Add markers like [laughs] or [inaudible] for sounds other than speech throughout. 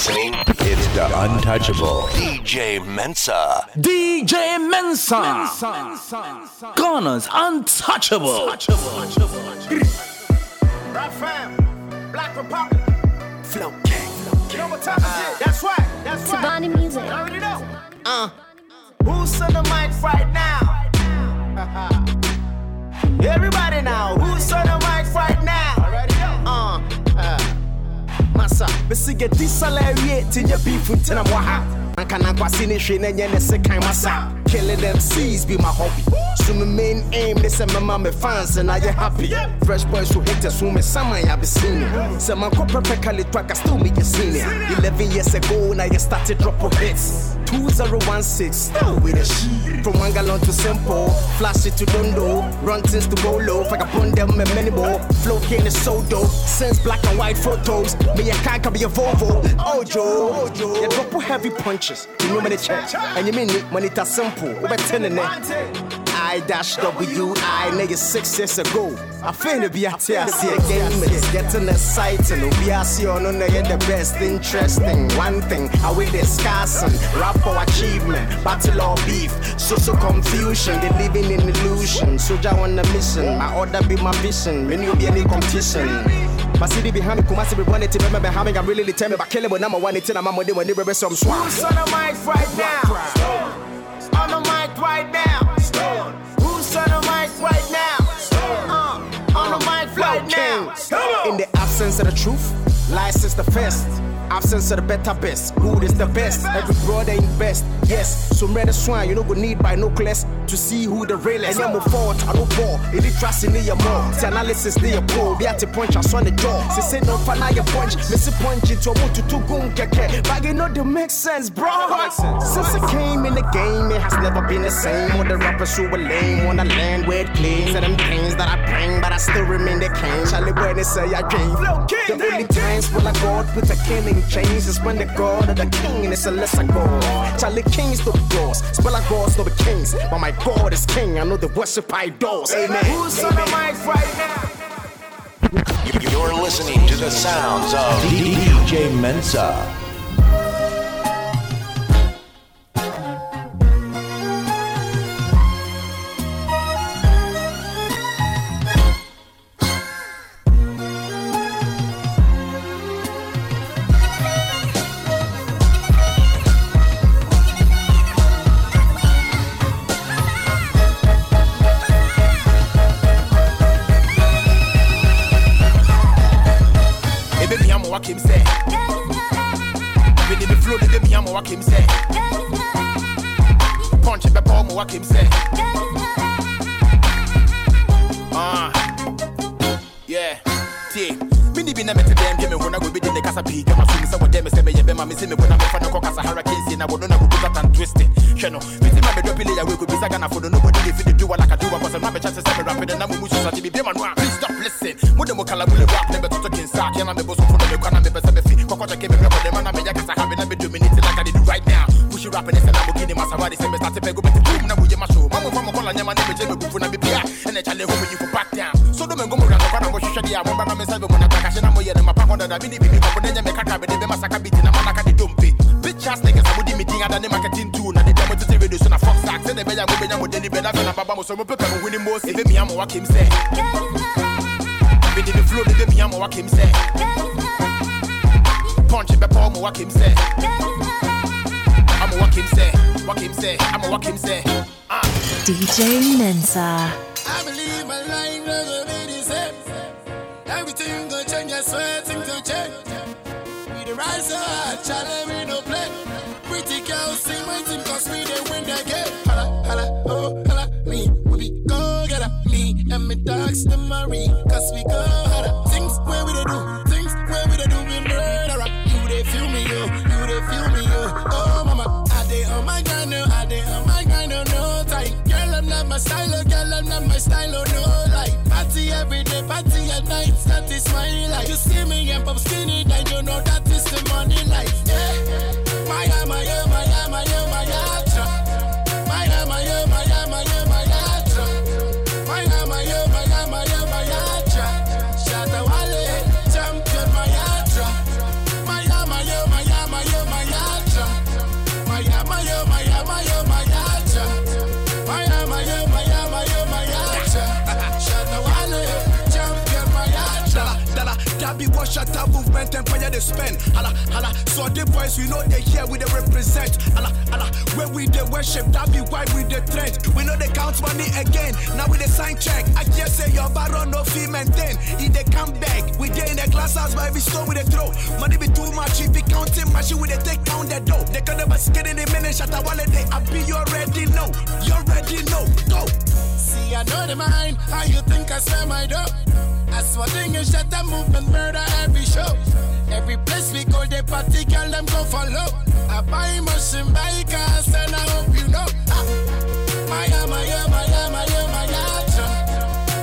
listening, it's the untouchable DJ Mensa. DJ Mensa. Ghana's untouchable. Rap fam, Black Republic, Flow King. You know what time it is? That's right, that's right. Tabani music. You already know. Uh, who's on the mic right now? [laughs] Everybody now, who's on the Massa, besi get this salary to your beef with Tina Waha. Anka na kwasi ne hwe na nye ne se kan masa. Killing them seas be my hobby. So my main aim, they say my mama fans and I you happy. Fresh boys who hate us, who me some I have seen it. So my corporate track, I still me seen it. 11 years ago, now you started drop hits. 2016, still with a shit. From one gallon to simple, flash it to Dondo, run things to. Fuck upon them and many more. Flow king is so dope. Since black and white photos, me a can be a Volvo. Ojo, Ojo. You drop heavy punches. You know me the church. And you mean it it's simple. We're telling it. I dash W I nigga six years ago. I finna be out here, see a game, it's getting exciting. We are see on nigga the best, interesting. One thing, I we discussing rap for achievement, battle or beef, social confusion, they living in illusion. Soldier on the mission, my order be my vision, when you be any competition. My city behind me, Kumasi be one to remember having I'm really determined, but killing I'm a one it I'm a money when they were some swag. Who's on the mic right now? On the mic right now. Sense of the truth, lies is the fist. Absence of the better best. Good is the best. Every brother in best. Yes. So many swine, you know go need binoculars to see who the real is. I'm a fault, I don't fall. It is trust in your more. The analysis they a pro. Be at the punch, I saw the jaw. Say say no for now your punch. Miss a punch into a to two gun keke. But you know the make sense, bro. Since it came in the game, it has never been the same. All the rappers who were lame on the land where it claims and them things that I bring, but I still remain the king. Charlie when they say I came. The only times when I God with a killing chains is when the God of the king and it's a lesser God. Charlie Kings be gods, spell like gods no be kings. But my God is king, I know the worship idols. Amen. Who's on the mic right now? You're listening to the sounds of DJ Mensa. and I'm a person be fit. Cocoa came up with them and I'm a yakasa having a bit dominated like I did right now. Push you rapping and I'm a kid in my savadi, same as I take a good boom, now we must show. Mamma from a collar, Yaman, and Jimmy Buffon and Bibia, and a challenge home you for back down. So don't go around the bottom of Shadi, I want my seven when I catch an amoy and my pack on the mini baby, but then you make a crab and they must have beaten a manaka de dumpy. Bitch ass niggas, I'm would be meeting at the marketing too, and the demo to the reduce and a fox axe, and the better women would any better than a papa, so my pepper the most. If me, I'm what Kim in the flow, bidi me, I'm what Kim. Punch be pa mo wa kim say. [laughs] I'm a walk him say, walk him say, I'm a walk him say. Ah. DJ Mensa. I believe my life never be the same. Everything gonna change, I swear things gonna change. We the rise up, challenge we no play. Pretty girls sing my team cause we they win the game. Holla, holla, oh, holla, me, we be go get up. Me and my dogs, the marine, cause we go movement and fire the spend. Hala, hala, so the boys we know they here we they represent. Hala, when we they worship, that be why we the trend. We know they count money again. Now we the sign check. I just say your baron no fee maintain. If they come back, we they in the glass house by every store with the throw. Money be too much, if be counting machine with they take down the dough. They can never skid in the minute, shut a wallet, they I be you already know. You already know. Go. See, I know the mind. How you think I swear my dough? I swear thing is shut the movement, murder every show. Every place we go, they party, girl, them go follow. I buy machine, buy cars, and I hope you know. Ah. Maya, Maya, Maya, Maya, Maya,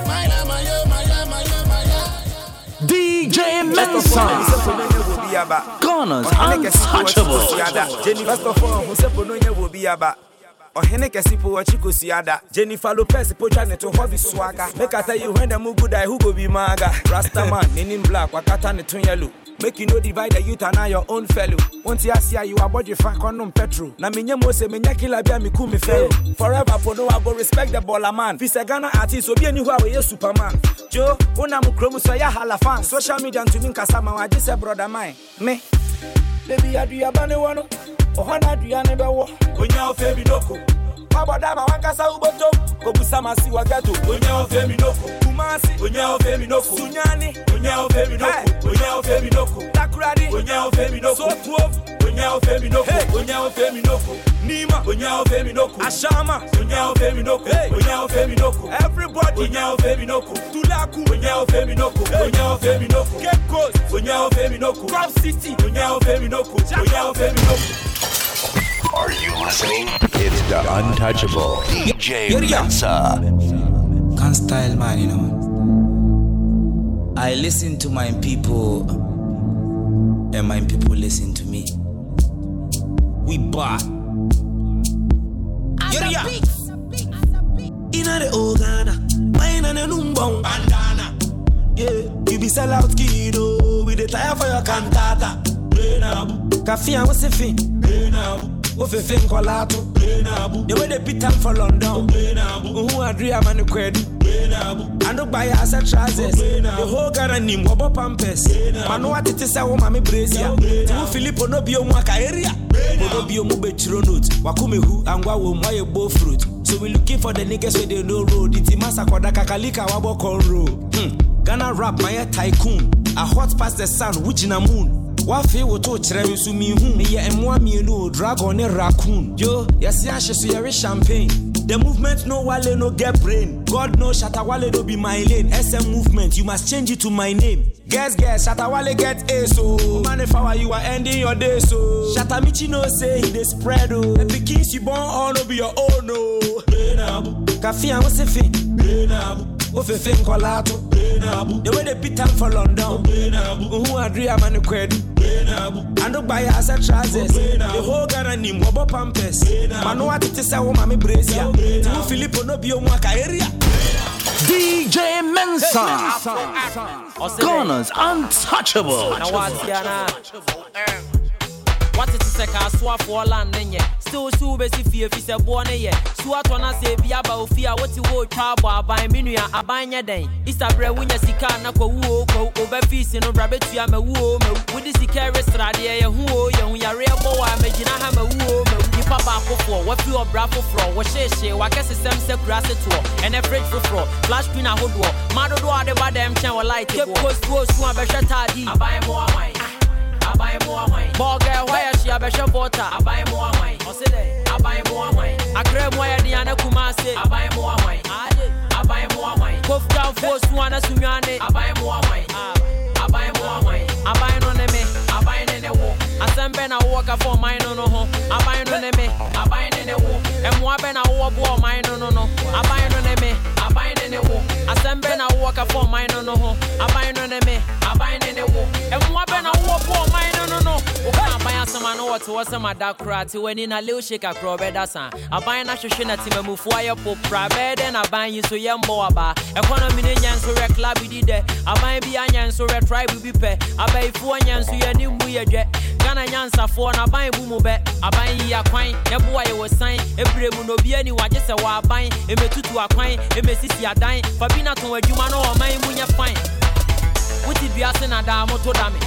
Maya, Maya, Maya, Maya, Maya. DJ Mensa. Ghana's untouchable. First of all, who said Bononia will be about? Ɔhene kɛse po wɔkyi kɔsi ada jennifer lopez potwa ne to hɔ bi make i tell you when the mugu die who go be maga rastaman n'anim [laughs] black wakata ne yellow Make you no divide the youth and now your own fellow. Once you see you are body fan condom petrol. Na minye mo se menya killer bia mi ku mi fellow. Forever for no I go respect the baller man. Fi se Ghana artist obi ani hu a we superman. Joe, una mu krom so ya hala fan. Social media to me nkasa ma wa say brother mine. Me. Baby, I do your money one. Oh, Hana, do your neighbor walk. When you're baby, loco. Abadama wakasa uboto? Obusa masi wagato onye ofe minoko kumasi. Onye ofe mi sunyani. Onye ofe minoko noko. Onye ofe mi noko. Takoradi. Onye ofe minoko noko. Onyao Femi Noko, Onyao Femi Noko, Nima, Onyao Femi Noko, Ashama, Onyao Femi Noko, Onyao Femi Noko, everybody, Onyao Femi Noko, Tulaku, Onyao Femi Noko, Onyao Femi Noko, Cape Coast, Onyao Femi Noko, City, Onyao Femi Noko, Onyao Femi Noko. Are you listening? It's the untouchable DJ Mensa. Can't style man, you know. I listen to my people, and my people listen to me we buy. Yoria. Inna the Ogana, Ghana, wine and a numbo bandana. Yeah, you be sell out kiddo with the tire for your cantata. Kafia was a thing. Of a thing called Lato. The way they beat them for London. Who are Dria Manuquedu? I don't buy as a trousers. The whole Ghana nim wobo pampers. Man, what it is a woman me brazier. Timu Filippo no bio mwaka area. Bodo bio mu betro note. Wakume hu angwa wo mwa ye bo fruit. So we looking for the niggas where they no road. Iti masa kwada kakalika wabo kon road. Hmm. Ghana rap my tycoon. A hot past the sun, which in a moon. wafei woto kyerɛ me so mehu meyɛ mmoa mmienu o dragon ne raccoon yo yɛse ahyɛ so yɛre champagne the movement no wale no get brain. God no Shatta Wale no be my lane. Sm movement you must change it to my name. Guess guess Shatta Wale get a so oh. man if how you are ending your day so oh. Shatta Michy no say he dey spread o the pikins you born all no be your own no kafe a wo se fe wofefe nkɔlaa to the way they beat up for London. Who are three man And look by as a trousers. The whole Ghana name Bobo Pampers. Manua Titisa Womami Brazia. Two Filippo Nobio Mwaka area. DJ Mensa. Ghana's untouchable. What it is a car swap for land in ye. Still so busy fear if a born ye. So wanna say be about fear what you would trouble by minia a buying a day. It's a bread when you see car na kwa woo ko over fees in a rabbit to am a woo oh, mo. Oh, With this carry stradia ya woo ya ya real boy I may jina ham a woo mo. Nipa bako for what you are bravo for. What she she wakes a sem se grass at all. And a fridge for fraud. Flash pin a hood wall. Mado do a de badam chan or light. Keep post post one a better tidy. I buy more wine. I buy more wine. Ball girl, why she a better voter? I buy more wine. I say that. I buy more wine. I grab wire the ana kumase. I buy more wine. I buy more wine. Kof down force one as sunyane. I buy more wine. I buy more wine. I buy no name. I buy nene wo. Asɛm bɛ na wowɔ ka fa ɔman no no ho. Aban no ne me aban ne ne wo. Ɛmmoa bɛ na wowɔ boa ɔman no no no. Aban no ne me aban ne ne wo. Asɛm bɛ na wowɔ ka fa ɔman no no ho. Aban no ne me aban ne ne wo. Ɛmmoa bɛ na wowɔ boa ɔman no no no. Woka aban asɛm a no wɔte hɔ sɛ mada koraa te w'ani na lew hye kakra ɔbɛda sa. Aban no ahwehwe na timamufoɔ ayɛ popra bɛyɛ dɛ na yi so yɛmbɔ aba ɛkɔnɔmi no nyɛ nso rɛ club di dɛ aban bi anyɛ nso rɛ tribe pɛ abayifoɔ nyɛ nso yɛ ne mu yɛ dwɛ ghana nyansafoɔ na aban bu mu bɛ. Aban yi akwan yɛboa yɛ wɔ san. Ebire mu na obi ani wagye sɛ wɔ aban emetutu akwan emesisi adan fabi na tɔn adwuma no ɔman mu nyɛ fan. Wote dua se na daa moto da me.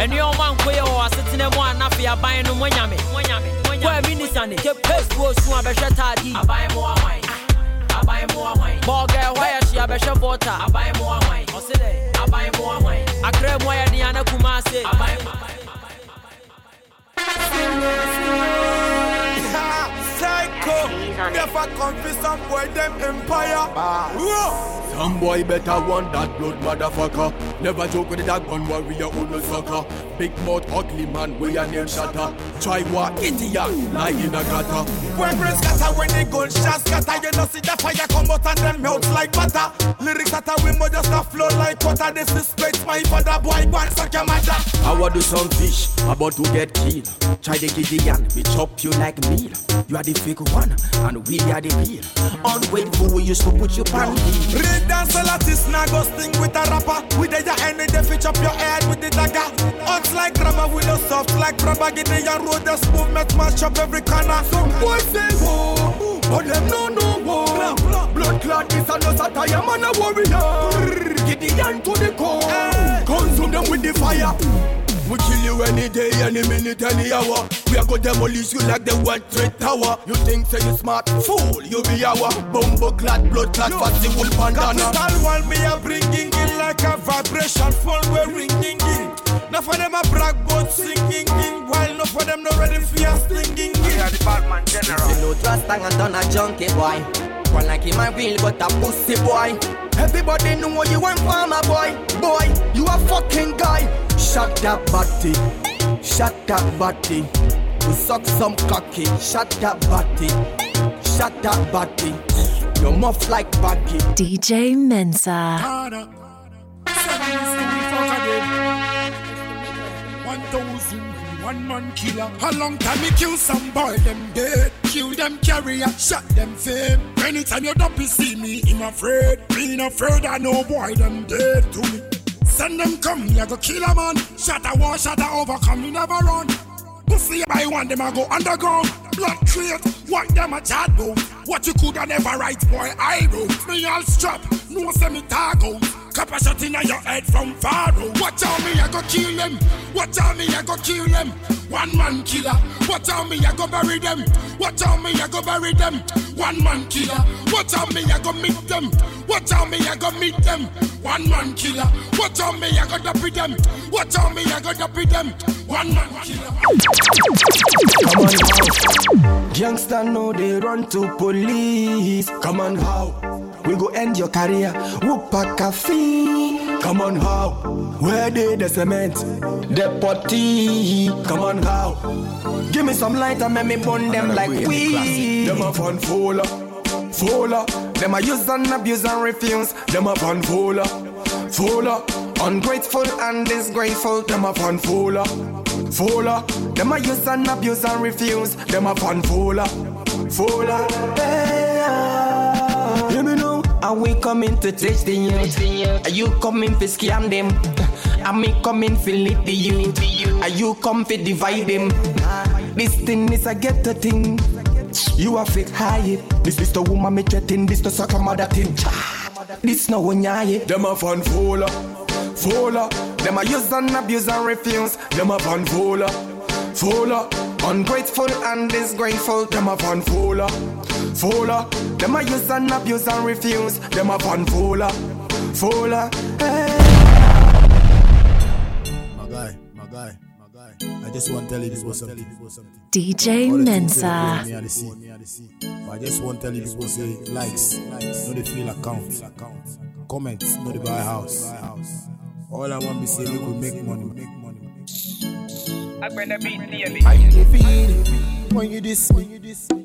Ɛnneɔma nkɔyɛ wɔ asetena mu a nafe aban no moanyame kɔɛ minisane kepes wo su a bɛhwɛ taadi. Bɔɔgɛ hɔ yɛ hye a bɛhwɛ dɛ. Akrɛ mu ayɛ den ana kuma ase Psycho, never confess some boy them empire. Whoa. Some boy better want that blood motherfucker. Never joke with that gun warrior on the sucker. Big mouth ugly man we a name shatter. Try what idiot lie in a gutter. When brain scatter when they gunshot scatter, you know see the fire come out and then melt like butter. Lyrics that we mo just a flow like water. This is straight my father boy one suck your mother. I want to do some fish about to get killed. Try the Gideon, we chop you like meal. You are the fake one, and we are the real. Unwateful, we used to put you on deal. Read dance a lot is now go sting with a rapper. With the end, they fetch up your head with the dagger. Hot like rubber, with the soft like rubber. Get the road, this movement mash up every corner. Some boys say, whoa, but them no no whoa. Blood clot is a no satire, man a warrior. Get the hand to the core. Consume them with the fire. We kill you any day, any minute, any hour. We are gonna demolish you like the World Trade Tower. You think say you smart? Fool, you be our bumbo clad, blood clad, fatty wool bandana. Capital one me a bringing in like a vibration phone we ringing in. Now for them a brag about singing in, while no for them no ready for your singing in. Yeah, the bad man general. You know trust and done a junkie boy. One like him a real but a pussy boy. Everybody know you want farmer boy. Boy, you a fucking guy. Shut that body. Shut that body. You suck some cocky. Shut that body. Shut that body. You muff like baggy. DJ Mensa. harder. Seven is the we fuck again. One thousand, one man killer. A long time me kill some boy, them dead. Kill them carrier, shot them fame. Anytime you don't see me, I'm afraid. Being afraid I know boy, them dead to me. Send them come, me I go kill a man. Shot a war, shot a overcome, me never run. Pussy by one, them I go underground. Blood crate, what them a chat about. What you coulda never write, boy, I wrote. Me all strap, no say me tag out. A shot in your head from far. Watch out me, I go kill them. Watch out me, I go kill them. One man killer. Watch out me, I go bury them. Watch out me, I go bury them. One man killer. Watch out me, I go meet them. Watch out me, I go meet them. One man killer. Watch out me, I go dopey them. Watch out me, I go dopey them. One man killer. Come on how Gangsta know they run to police Come on how We go end your career. Whoop a cafe Come on how? Where they the cement? The potty Come on how? Give me some light and make me burn them like we. Them a fun fola Fola. Them a use and abuse and refuse. Them a fun fola Fola. Ungrateful and disgraceful. Them a fun fola Fola, them a use and abuse and refuse. Them a fan fola, fola. Hey, ah. Hear me now, and we coming to teach the youth. Are you coming to scam them? [laughs] And me coming to lead the youth. Are you come to divide them? This thing is a ghetto thing. You a fake high. This is the woman me threaten. This the sucker mother thing. This no one yeah. Them a fan fola, fola. Them a use and abuse and refuse. Them a fan fola, fola. Ungrateful and disgraceful. Them a fan fola, fola. Them a use and abuse and refuse. Them a fan fola, fola. Hey. My guy, my guy, my guy. I just want to tell you people something. DJ All the things that Mensa. me and the see. But I just want to tell you people say likes, no they feel account. Comments, no they buy house. All I want to say we could make money, make money. How you dey feel when you diss me?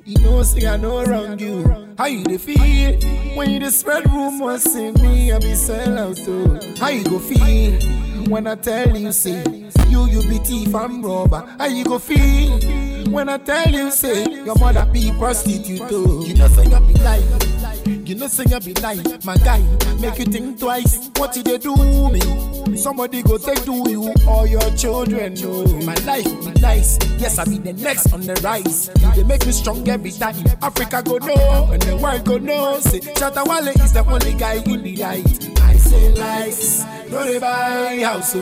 You know say I know wrong you. How you dey feel when you dey spread rumors say me I be sell out too? Oh. How you go feel when I tell you say you you be thief and robber? How you go feel when I tell you say your mother be prostitute too? You know say you be lying. You know you be lying, my guy. Make you think twice. What you dey do me? Somebody go take to you or your children. No, my life be nice. Yes, I be the next on the rise. Dey make me strong every time. Africa go know and the world go know. Say Shatta Wale is the only guy in the light. I say likes. No they buy house, oh.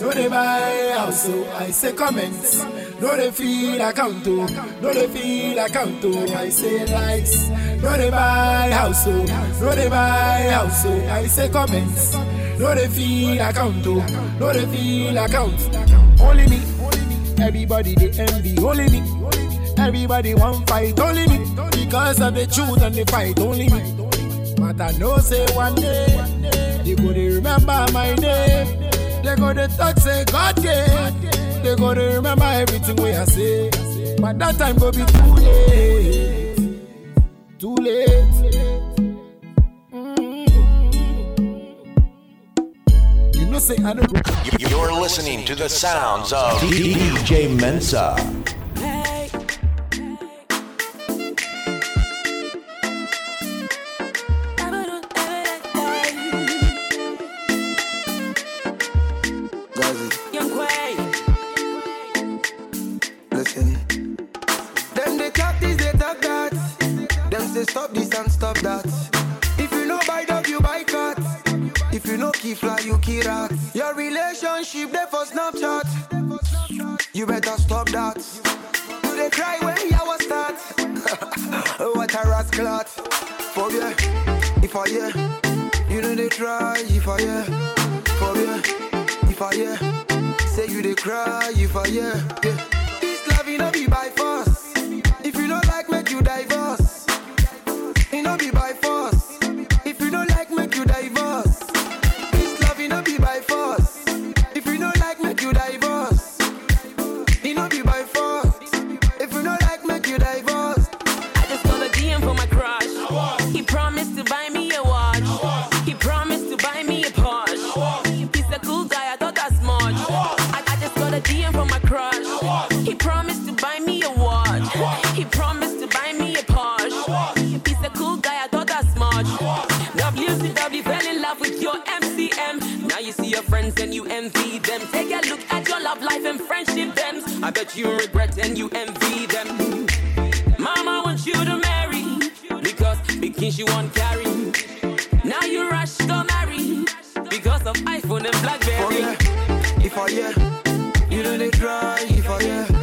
no they buy house. oh. I say comments. No they feel account, oh. no they feel account. oh. I say likes. No they buy house, oh. no they buy house. oh. I say comments. No they feel account, oh. no they feel I count. Only me, everybody they envy. Only me, everybody want fight. Only me, because of the truth and the fight. Only me. But I know say one day they gonna remember my name. They gonna talk say God gave. They gonna remember everything we I say. But that time go be too late. Too late. Mm. You know say I don't. You- You're listening to the sounds of DJ Mensa. I bet you regret and you envy them. Mama wants you to marry because because she won't carry. Now you rush to marry because of iPhone and BlackBerry. Oh, yeah, if I yeah, you know they cry. If I yeah,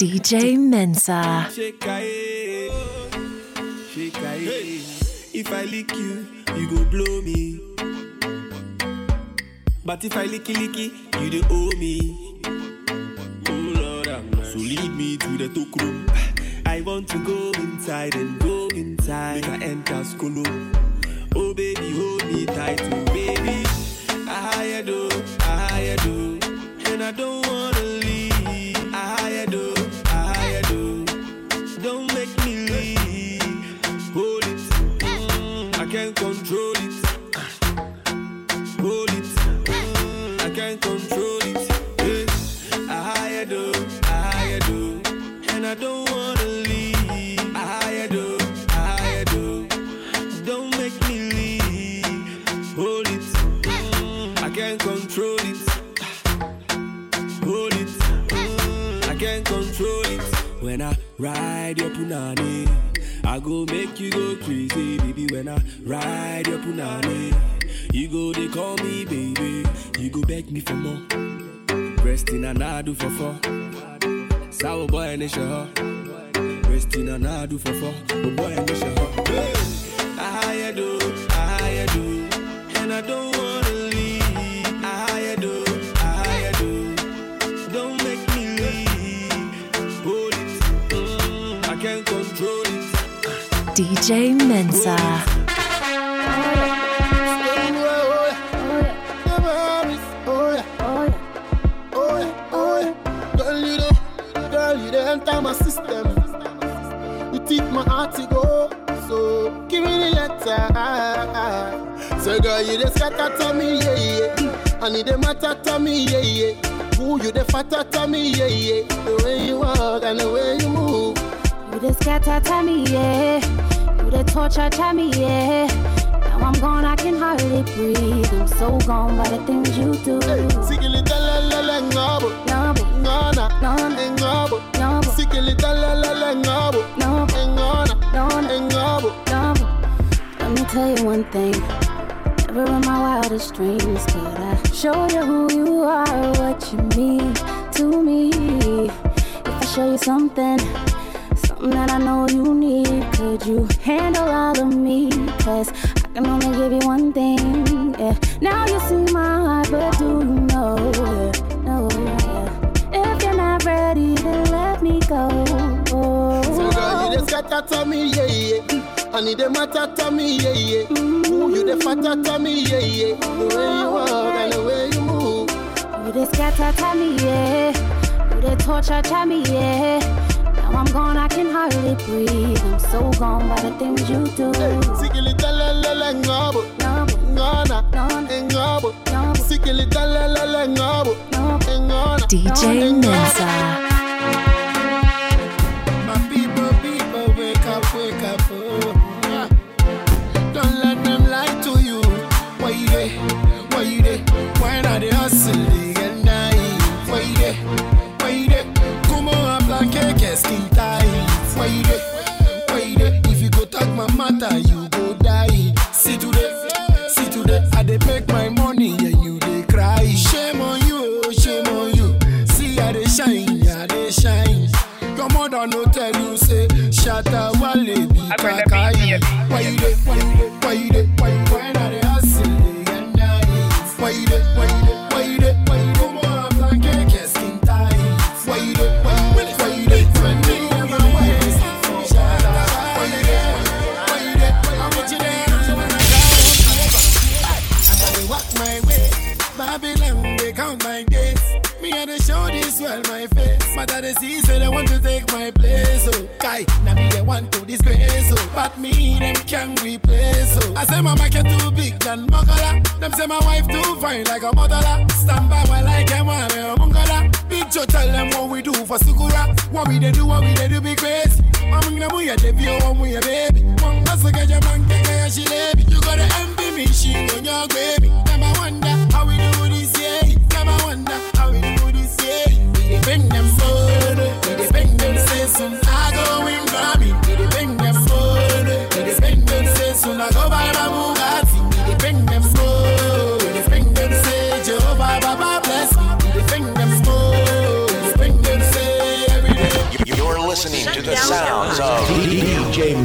DJ Mensa. If I lick you, you go blow me. But if I licky licky, you dey owe me. Oh Lord, so lead me to the talk room. I want to go inside and go inside. Make I enter skolo. Oh baby, hold me tight, oh baby. I do, oh, I do, oh. and I don't wanna ride your punani, I go make you go crazy, baby. When I ride your punani, you go they call me baby. You go beg me for more. Resting and I do for four. Sour boy and it's your Resting and I do for four. Oh boy and it's your I do, I do, and I don't wanna DJ Mensa. You so give me the letter. So, girl, you dey scatter to me, yeah, yeah. Dey matter to me, yeah, yeah. Who you dey fatter to me, yeah, yeah. The way you walk and the way you move. You the scatter to me, yeah. The torture to me, yeah. Now I'm gone, I can hardly breathe. I'm so gone by the things you do. Sikilita la la la ngabo. Ngabo. Ngana. Ngana. Ngabo. Ngabo. Sikilita la la la ngabo. Ngabo. Ngana. Ngana. Ngabo. Ngabo. Let me tell you one thing. Never in my wildest dreams could I show you who you are, what you mean to me. If I show you something, something that I know you need, could you handle all of me? Cause I can only give you one thing. Yeah. Now you see my heart, but do you know? Yeah. No, yeah. If you're not ready, then let me go. So girl, you just got to me, yeah, yeah. I need the matter to me, yeah, yeah. Ooh, you the fatter to me, yeah, yeah. The way you walk and the way you move. You the scatter to me, yeah. You the torture to me, yeah. Breathe. I'm so gone by the things you do. Ngabo. Ngana. Ngabo. Ngabo. Ngana. DJ Mensa. Wife like a motherla. Stand by while I can want me a mongola. Big Joe tell them what we do for Sukura. What we they do, what we they do be crazy. I'm gonna move your debut, I'm with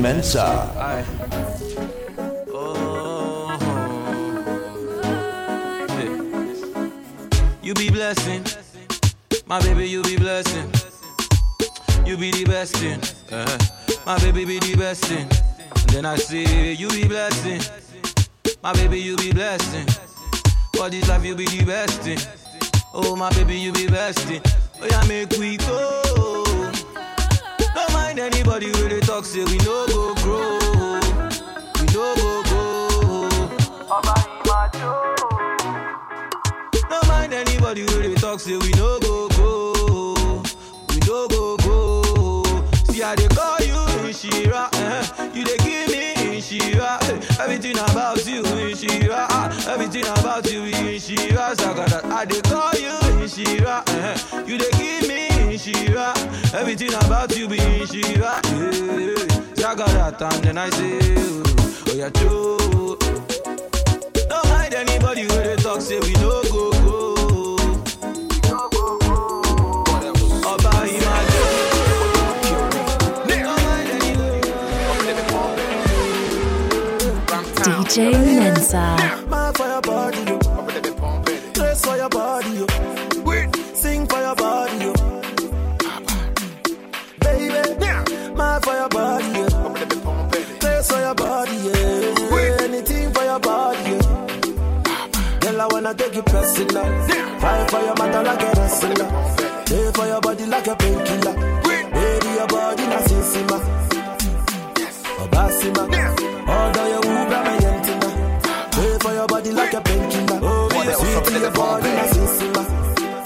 Mensa. You be blessing, my baby. You be blessing. You be the best thing, uh my baby. Be the best thing. And then I say, you be blessing, my baby. You be blessing. For this life, you be the best thing. Oh, my baby, you be best thing. Oh, yeah, make we go. Don't mind anybody when they talk, say we no go grow. We no go go. Don't mind anybody when they talk, say we no go go. We no go go. See how they call you Inshira, eh? You they give me Inshira, eh? Everything about you Inshira, ah. Everything about you Inshira, Sagada. I they call you Inshira, eh? You they give me Inshira. Everything about you be Inshira, yeah. Sagada, and then I say, oh, oh yeah, true. Don't mind anybody when they talk, say we no DJ Mensa. Mad for your body, yo. Dress for your body, yo. Sing for your body, yo. Baby, mad for your body, yo. Dress for your body, yeah. Anything for your body, yo. Girl, I wanna take you personal. Fight for your mother like a wrestler. Stay for your body like a painkiller. Baby, your body na sisima. Obasima. Although you ubra body like a. Oh, yeah, else? sweet in your body na sisima.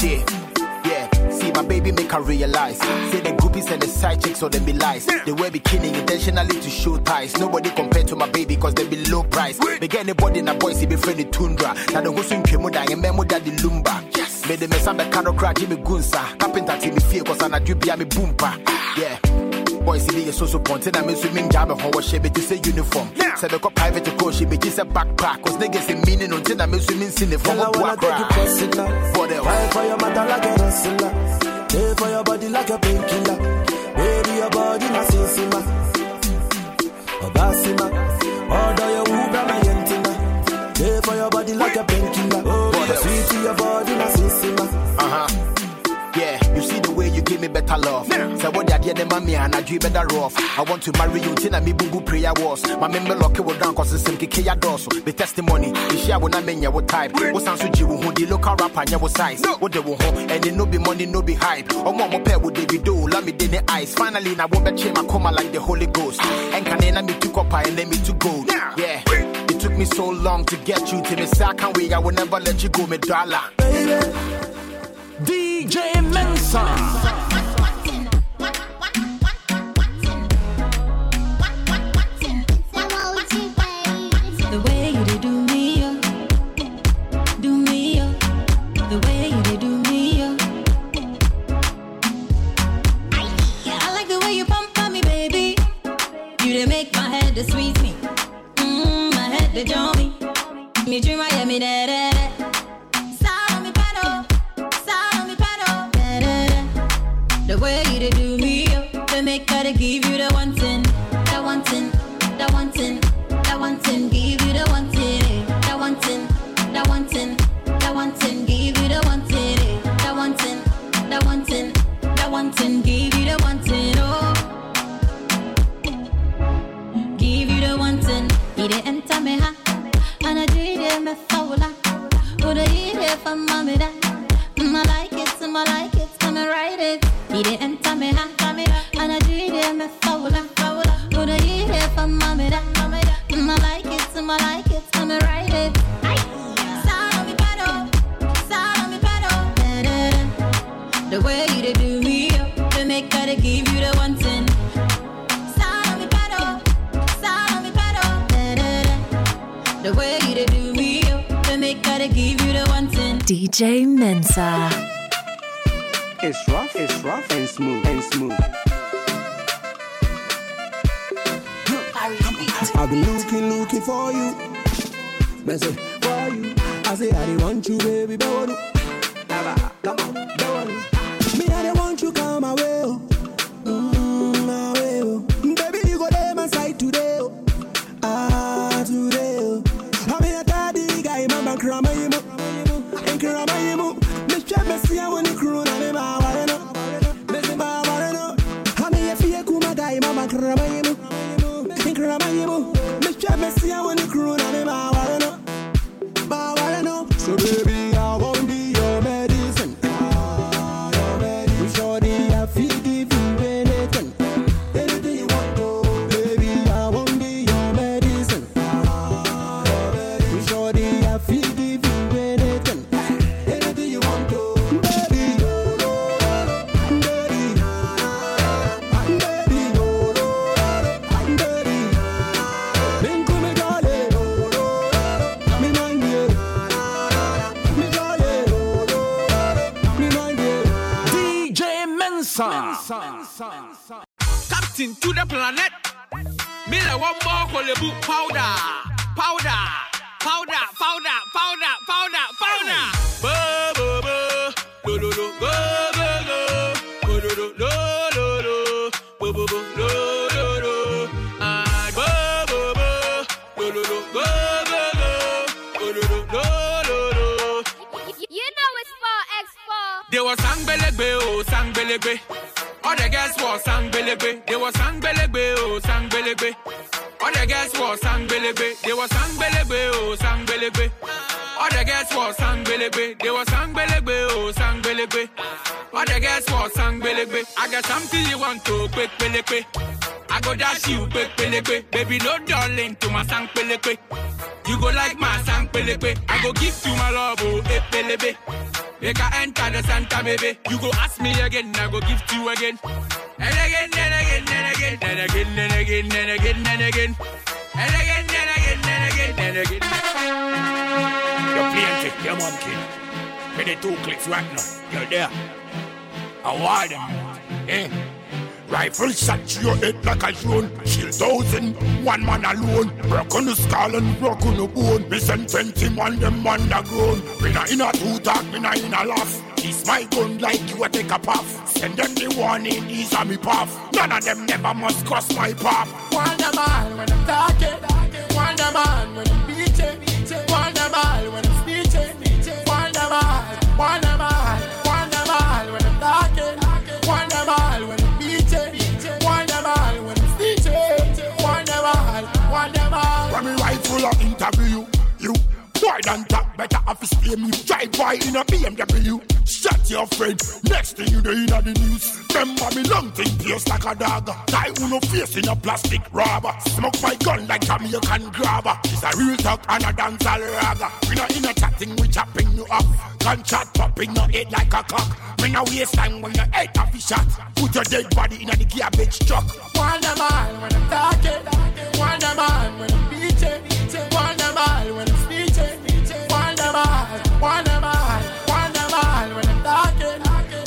Yeah, yeah. See my baby make her realize. Say the groupies and the side chicks or them be lies. They wear bikini intentionally to show ties. Nobody compared to my baby cause they be low price. Me get anybody in a boy see be friendly tundra. Now the go swim kemo da and memo da the lumba. Yes. Me the mess and the cano crack Jimmy Gunsa. Carpenter team me fear cause I do be a me boompa. Ah. Yeah. Boys see me so so ponte na me swimming jam ho wa shebe to say uniform. Be ko private to go she be just a backpack cause niggas say meaning until me swimming sin for Girl, I mo wanna bua take you cry. personal. For the Fight for your matter like a wrestler. Pay for your body like a painkiller. Baby, your body na sisima. Obasima. Order your Uber, my yentina. Pay for your body like a painkiller. Oh, sweet to your body na sisima. Uh huh. Yeah, you see the way you give me better love. Say what that the mommy and I dream better off. I want to marry you till I me boo prayer was. My member lock it down cause it's some kiki ya doso. The testimony, the share when I mean what type. What sounds to you who the local rapper and what size. What they want and it no be money, no be hype. Oh mama pair with David do, let me in the eyes. Finally, now won't be my coma like the Holy Ghost. And can I me to copper and let me to gold. Yeah. It took me so long to get you to me, so I can't wait. I will never let you go, me dollar. DJ Mensa. I go dash you quick belegbe. Baby, no darling to my sang belegbe. You go like my sang belegbe. I go give to my love, oh eh, belebe. Make I enter the center, baby. You go ask me again, I go give to you again. And again, and again, and again, and again, and again, and again, and again. And again, and again, and again, and again. You're plenty, you're monkey. The two clicks right now, you're there. I want them, eh? Rifle shot to your head like a drone. Shield thousand, one man alone. Broke on the skull and broke on the bone. Me send twenty man, them underground. Me not in a two talk, me not in a laugh. This my gun like you a take a puff. Send them the warning, these are me puff. None of them never must cross my path. Wonder man when I'm talking. Wonder man when I'm beating. Wonder man when I'm speeching. Wonder man, wonder interview, you boy than talk better off stay me. Drive by in a BMW. Shut your friend. Next thing you know in the news. Them me long thing pierce like a dagger. Die who no face in a plastic rubber. Smoke my gun like a Jamaican grabber. It's a real talk and a dancehall raga. We not in a chatting, we chopping you up. Gunshot popping your head like a cock. Me no waste time when your head off the shot. Put your dead body in a the garbage truck. Wonder man when I'm talking. Wonder man when I'm beating. Man, wonder man, wonder man when I'm talking.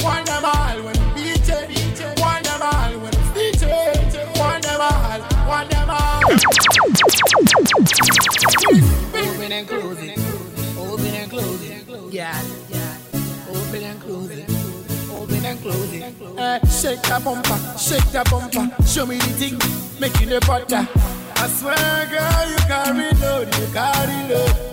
Wonder man when I'm beating. Wonder man when I'm speeching. Wonder man, wonder man. Open and close it. Open and close it. Yeah, yeah. Open and close it. Open and close it. Eh, shake that bumper, shake that bumper. Show me the thing, making the butter. I swear, girl, you carry load, you carry load.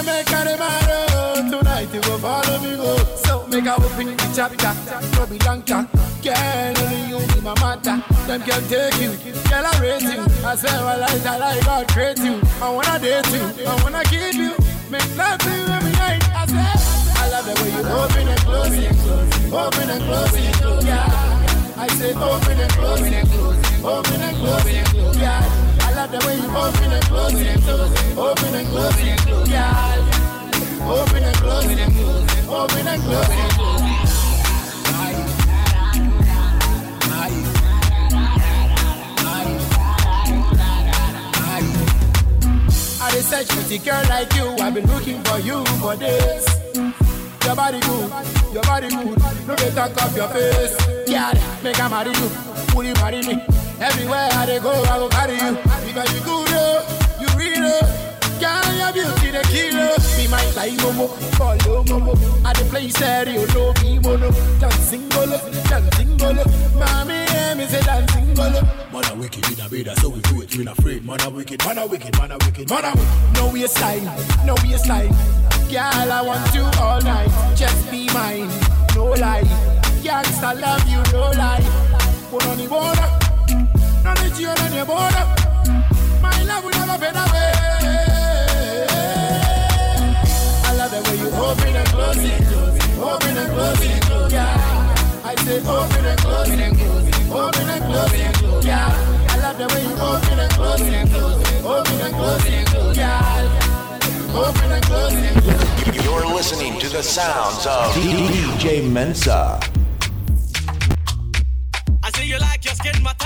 The make of the matter. Tonight you go follow me go. So make a open the chapter, no be long talk. Girl, only you be my matter. Them can take you, girl I rate you. I swear I like I like God create you. I wanna date you, I wanna keep you. Make love to you every night. I swear. I love the way you open and close it, open and close it, yeah. I say open and close it, open and close it, yeah. The way you open and close it, open and close it, yeah. Open and close it, open and close it. I research pretty girl like you. I've been looking for you for days. Your body good, your body good. No talk off your face. Yeah, make I marry you. Will you marry me? Everywhere I dey go, I will carry you. Because you good, you real. Girl, your beauty the killer. Be my like momo, follow momo. I dey play stereo, no be mono. Dancing golo, dancing golo. Mommy, me say dancing golo. Man a wicked, we a bidder, so we do it, we not afraid. Man a wicked, man a wicked, man a wicked, man a wicked. No waistline, no waistline. Girl, I want you all night. Just be mine, no lie. Gangsta love you, no lie. Put on the border, your border. My love will never fade away. I love the way you open and close it, open and close it, yeah. I say open and close it, open and close it, yeah. I love the way you open and close it, open and close it, yeah. Open and close it. You're listening to the sounds of DJ Mensa. I say you like your skin matter.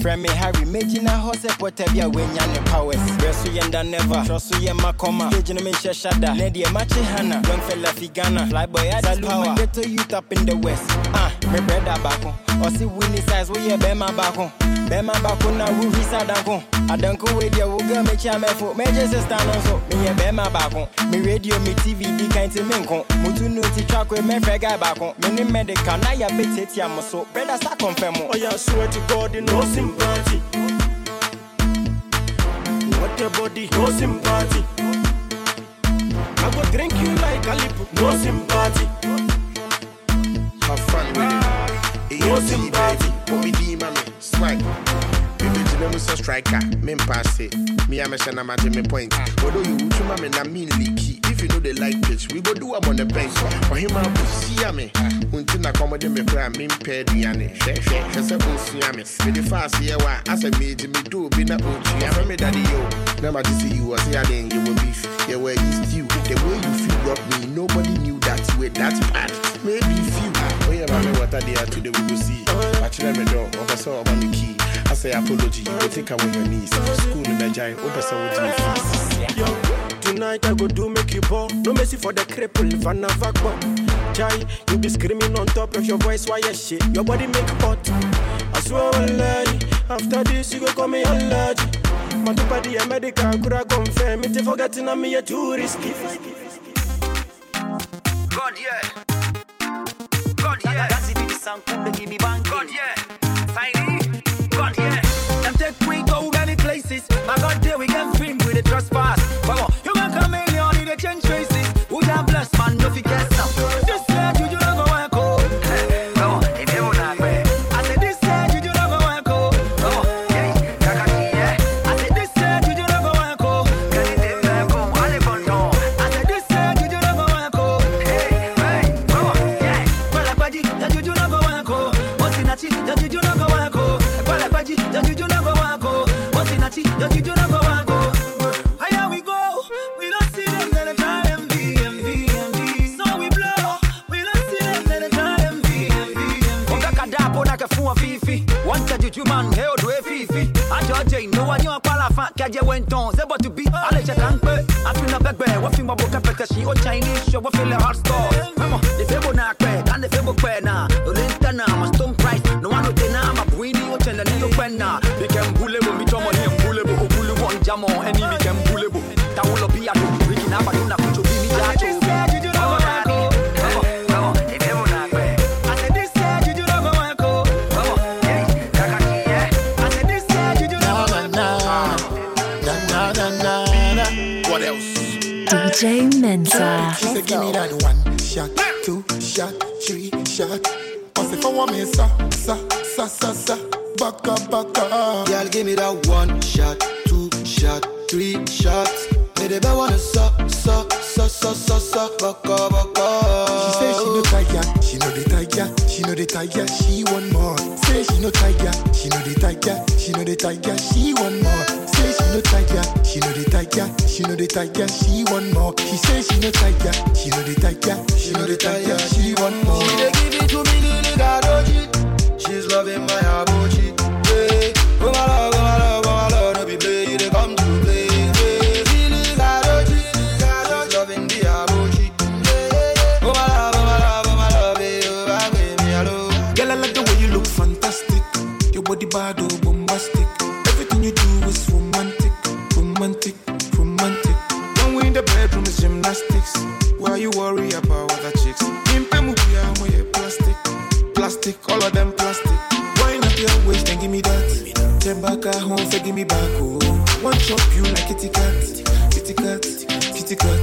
Friend me Harry, making a at whatever when yan powers. Resu yenda never, trust you ma coma. Agent me shada, Nedi machi hana, young fella figana. Flyboy at the power, get to youth up in the west. Ah, me on. Or see Winnie size, bema back on. Bema back on now, who is a danko. I don't go with you, girl, me chame for major sister no so. Me yeah, bema back on. Me radio, me TV, the kind to minko. Mutu no ti track with me frega back on. Me ni medical, now ya bet it ya so. Brother, sa confirm. Oh, yeah, swear to God, no sympathy. What your body, no sympathy. I go drink you like Alipo, no sympathy. Have fun with it. No sympathy. Put me D, mommy. Swag. You know, so striker. Men pass it. Me, I'm a at me point. Although you come and I mean leaky. If you know they like pitch, we go do up on the bench. For him, I'll see me. Until I come with me, cry, me, pay Diane. She, she said, oh, see me. With the fast here, why? I said, me, me, do, be old. Yeah, from me, daddy, yo. Never to see you, I say, I didn't, you were beef. Were east you. The way you feel rock me, nobody knew that were that bad. Maybe few. Yeah, mommy, what are they are today? We go see. Watch them, door. Officer, I'm on the key. I say apology, you go take away your knees. School in the giant, officer, what you fees. Yo, tonight I go do make you ball. No mercy for the cripple, Vanna Vakbo. Jai, you be screaming on top of your voice while you shit. Your body make hot. I swear I'll lie. After this, you go call me allergy. My two body a medical, could I confirm it? Forgetting I'm me a too risky. God, yeah. The sound cool, they give me bang. God, yeah. Finally, God, yeah. Them take we go many places. My God, there we get film with the trespass. Come on, you can come in here, need to change faces. Who ya bless, man, no fi body bad, oh, bombastic. Everything you do is romantic, romantic, romantic. When we in the bedroom is gymnastics. Why you worry about other chicks? Impe mukia moye plastic, plastic, all of them plastic. Wind up your waist and give me that. Ten back at home, say give me back, oh. One chop you like kitty cat, kitty cat, kitty cat.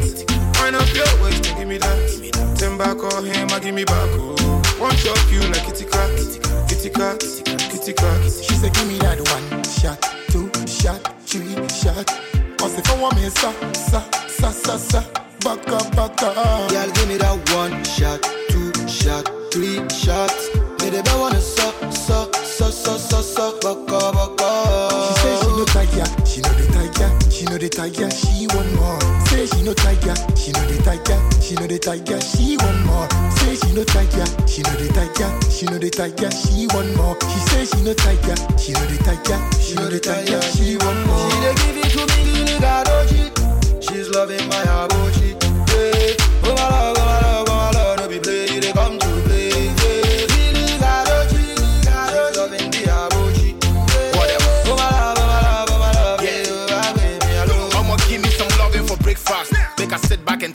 Wind up your waist and give me that. Ten back or him, I give me back. Oh. One chop you like kitty cat, kitty cat, kitty cat. She said, give me that one shot, two shot, three shot. Cause if I want me, sa, sa, sa, sa, sa, back up, back up. Girl, give me that one shot, two shot, three shots. The best wanna suck, suck, suck, suck, suck, suck, baka, baka. She say she no tiger, she know the tiger, she know the tiger, she want more. Say she no tiger, she know the tiger, she know the tiger, she want more. Say she no tiger, she know the tiger, she know the tiger, she want more. She say she no tiger, she know the tiger, she know the tiger, she want more. She dey give it to me, Gadochi. She's loving my abochi.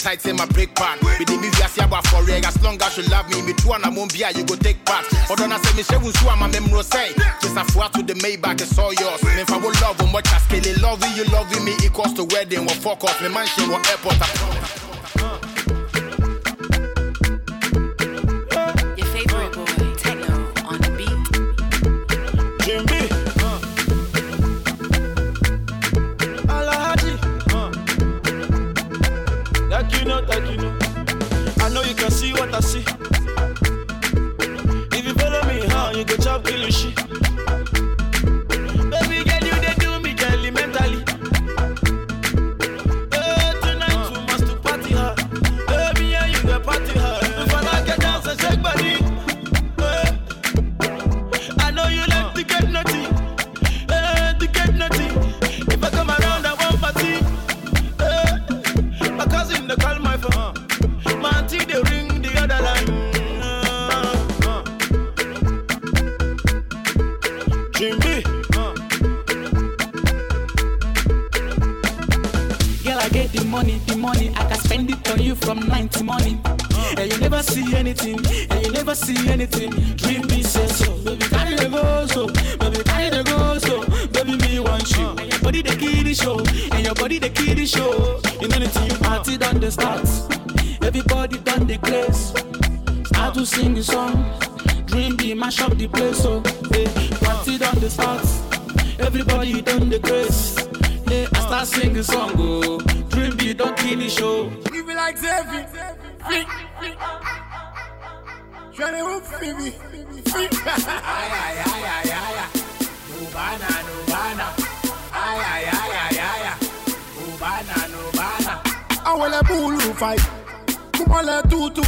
Sit back my break pan. With the movie I see about for reg. As long as you love me, me too and I won't be ah, you go take part. But on I say me she will show my memory say. Just a four to the Maybach, it's all yours. Me if I will love on much as scale loving you, loving me equals to wedding. What fuck off, me mansion, what airport. Your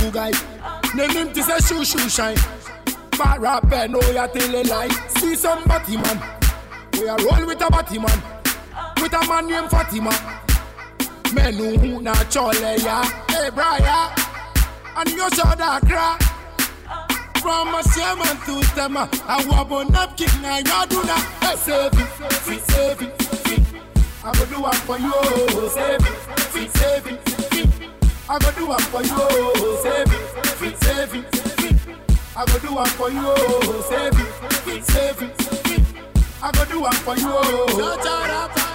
two two guy. Name him to say shoe shoe shine. Fat rap no ya tell a lie. See some batty man. We are roll with a batty man. With a man named Fatima. Men who na chole ya. Hey, Brian. And you show that crack. From a shaman to stemmer. Uh, I wabble napkin and you do that. Hey, save it, save it, save it. I go do one for you. Save it, save it, save it. I go do one for you. It, save it, save it. I go do one for you. It, save it, save it. I go do one for you. Oh. Cha cha rapper,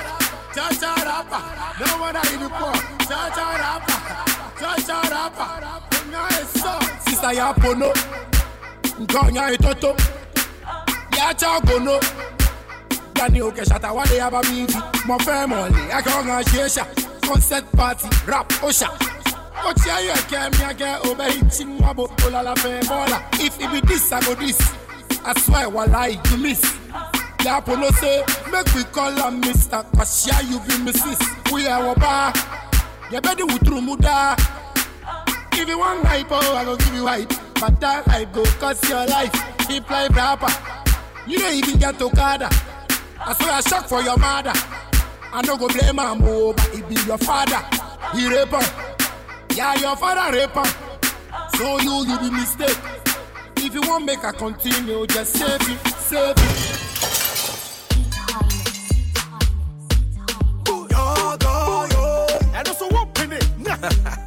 cha cha rapper. No one I do for. Cha cha rapper, cha cha rapper. Nice. Sister ya pono, nkonya itoto. Ya cha gono. Yanni oke Shatta Wale yaba bibi. Mo fẹ́ mọ̀lẹ́, akọ̀ọ̀gàn ṣeéṣà. Concert party, rap, osha. Ochi ayo eke mi ake obe hichi mwabo olala fe bola. If it be this, I go this. I swear, walai, you miss. The Apollo say, make we call her Mr. Cause yeah, you be Mrs. We are waba. You better with true muda. If you want hype, oh, I go give you hype. But that hype go cost your life. Keep life rapper. You don't even get Okada. I swear I shock for your mother. I no go blame am, oh, but it be your father. He rape her. Yeah, your father rape her. So you, you be mistake. If you want make her continue, just save it, save it. Yo, yo, yo. And also [laughs]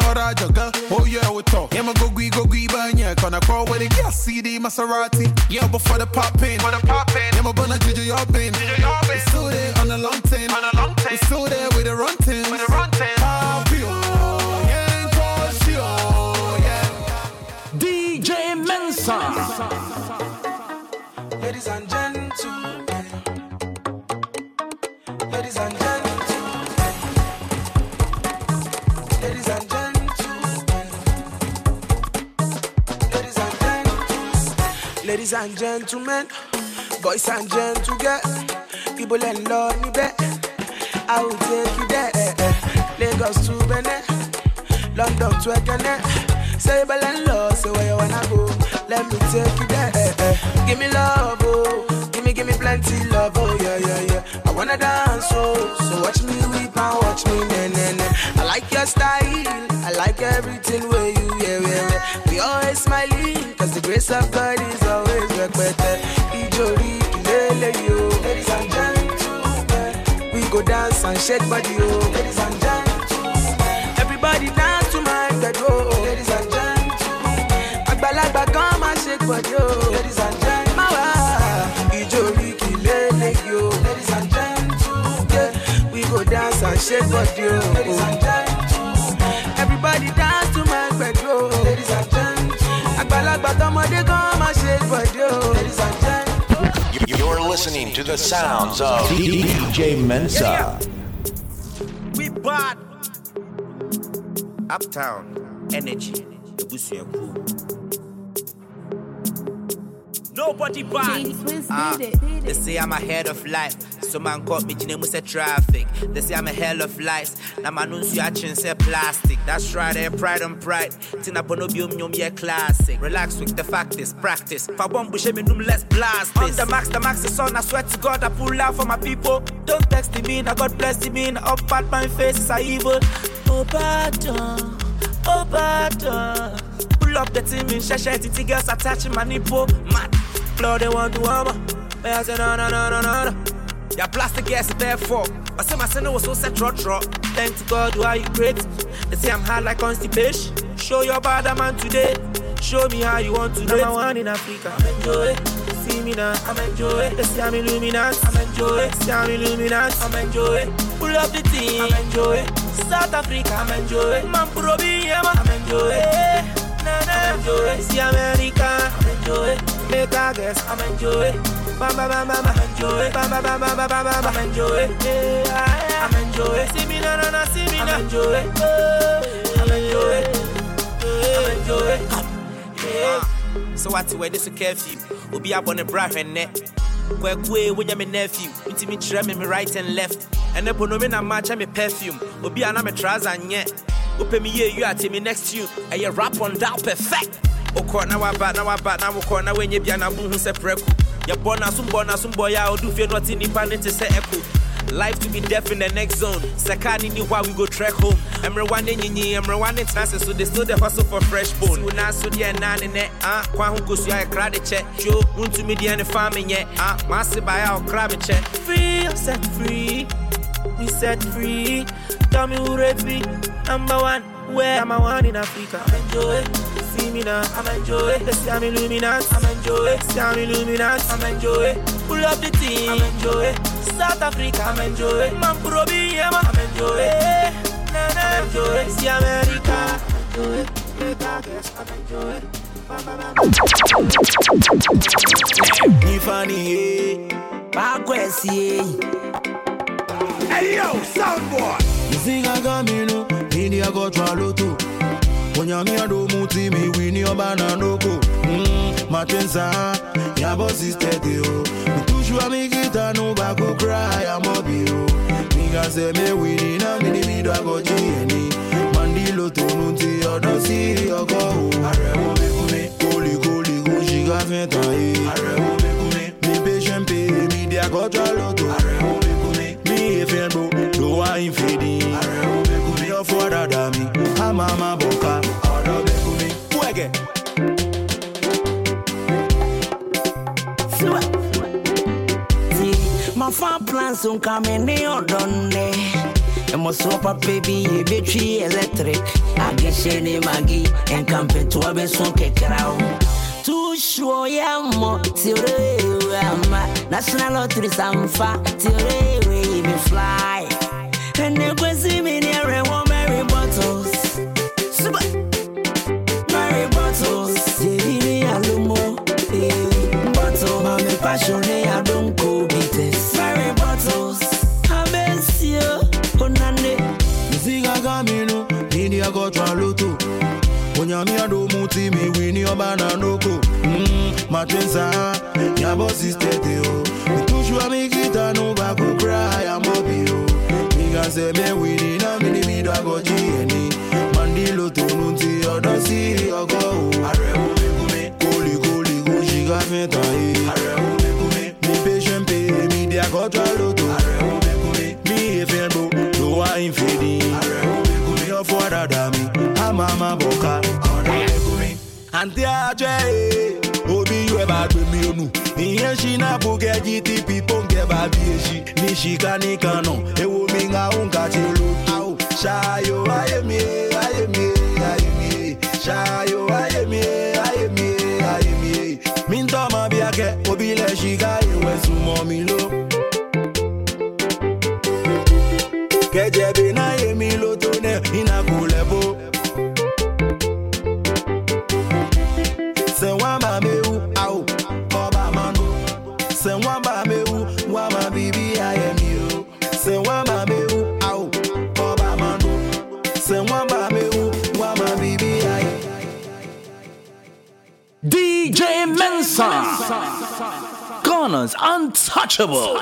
Tora Jaga, oh yeah, we talk. Yeah, my go gui go gui banya, gonna call with a gas CD Maserati. Yeah, before the poppin', for the yeah, my bonna juju your bin. It's still there on the long ten, on long still there with the run ten, with the run ten. Oh, DJ Ladies and gentlemen, ladies and gentlemen. ladies and gentlemen, boys and gentle girls, people and love me back. I will take you there. Lagos to Benin, London to Ekene. Say, but and love, say where you wanna go. Let me take you there. Give me love, oh, give me, give me plenty love, oh yeah, yeah, yeah. I wanna dance, oh, so watch me weep and watch me, ne ne ne. I like your style, I like everything where you, yeah, yeah, yeah. We always smiling. Cause the grace of God is always requited. Ijori, kilele yo. Ladies and gentlemen, we go dance and shake body yo. Ladies and gentlemen, everybody dance to my bedroom. Ladies and gentlemen, àgbàlagbà kan máa shake body yo. Ladies and gentlemen, mawa. Ijori, kilele yo. Ladies and gentlemen, we go dance and shake body yo. Ladies and gentlemen. You're listening to the sounds of DJ Mensa. Yeah, yeah. We bad. Uptown. Energy. The Busia Crew. Nobody bad. Ah, they say I'm ahead of life. So man caught me jine say traffic. They say I'm a hell of lights. Na man know you achin say plastic. That's right, eh, pride and pride. Tina bonobium nyom yeah classic. Relax with the fact is practice. Fa bomb bush me num let's blast this. On the max, the max is on. I swear to God, I pull out for my people. Don't text me, now God bless me. Now up at my face is a evil. Oh pardon, oh pardon. Pull up the team in Shasha, titi girls attaching my nipple. Mad, blood they want to armor. But I said no, no, no, no, no, no. Yeah, plastic gas is therefore. I say my son was so set trot trot. Thank to God, why you great? They say I'm hard like constipation. Show your bad man today. Show me how you want to do it. I'm one in Africa. I'm enjoy it. See me now. I'm enjoy it. They say I'm illuminati. I'm enjoy it. Say I'm illuminati. I'm enjoy it. Pull up the team. I'm enjoy it. South Africa. I'm enjoy it. Man, puro yeah, man. I'm enjoy it. Nah, nah. I'm enjoy it. See America. I'm enjoy it. Make a guess. I'm enjoy it. Bam bam bam bam, I'm enjoy it. Bam bam bam bam bam bam I'm enjoy it. Yeah, I'm enjoy. See me na na na, see me na. I'm enjoy it. I'm enjoy. I'm enjoy. Yeah. Ah. So what where this curfew? Obi up on the bra and net. Kwekwe when me nephew. Inti me kyerɛ me me right and left. And no me na match me perfume. Obi ana me trouser nyɛ. Ope me ye you at me next tune. Ɛyɛ rap on down perfect. Okɔ na waba na waba na wokɔ na wenye bia na buhu sɛ prɛko. yɛbɔ na so mbɔ na so mbɔ yɛ a ɔdo fie no ɔte nnipa no te sɛ Life to be deaf in the next zone. Sekani ni why we go trek home. Emrewa ne nyinyi, emrewa ne trance so they still the hustle for fresh bone. So na so dia na ne ne ah kwa hu kosu ya kra de. Jo untu me dia ne farming ye ah masi ba ya okra me che. Free, I'm set free. We set free. Tell me who rate me. Number one, where I one in Africa? Enjoy it see me now, I'm enjoy it. They say I'm illuminati, I'm enjoy it. Say I'm illuminati, I'm enjoy it. Pull up the team, I'm enjoy it. South Africa, I'm enjoy it. Man, puro yeah, man, I'm enjoy it. Nah, nah, I'm enjoy it. See America, enjoy it. Make a guess, I'm enjoy it. Ifani, Pakwesi. Hey yo, soundboy. Zinga gamino, India go traloto. Onyame adomu ti mi wi ni ọba na noko matwensa mm, yabọ sistẹte o ntuṣua mi kita nu baako kura yamọ bi o miga sẹ mewi ni na mi ni mi do agọji ẹni mandilo tonu ti ọdọ sí ọkọ o. arẹwọ mẹkúnmi kólikóli kó ṣìgá fẹta ye. arẹwọ mẹkúnmi mi patient pay mi di akọjọ lọtọ. arẹwọ mẹkúnmi mi efe gbo lo wa infedi. arẹwọ mẹkúnmi ọfọ dada mi amama Come in the odonne. And my super baby, a battery electric. I get shady maggie and camping to a best one kick around. Too sure, yeah, more Tire, National Lottery, some fat, Tire, we me fly. Ọba na noko matwensa yabọ sistẹte o ntuṣua mi kita nu baako kura yamọ o miga sẹ mẹwi ni na mi ni mi do mandilo tonu ti ọdọ sí ọkọ o. arẹwọ mẹkúnmi kólikóli kó ṣìgá fẹta ye. arẹwọ mẹkúnmi mi patient pay mi di akọjọ lóto. arẹwọ mẹkúnmi mi efe gbo lo infedi. arẹwọ mẹkúnmi ọfọ dada mi amama bọka. Àǹtí àjẹ́ ẹ̀ obi yóò bá gbé mi ònù ìyẹn ṣì náà bó kẹjí tí pípọ̀ ń kẹ́ bá bí èṣì. Ní ṣìkà nìkan náà ewo mi ń ga òun kà ṣe ló tó ṣáàyò ayé mi ayé mi ayé mi. Ṣáàyò ayé mi ayé mi ayé mi. Mi ń tọ́ ọmọ bí akẹ́ òbí lẹ̀ ṣìkà ìwẹ̀ sùn mọ́ mi ló. Mensa. Ghana's untouchable.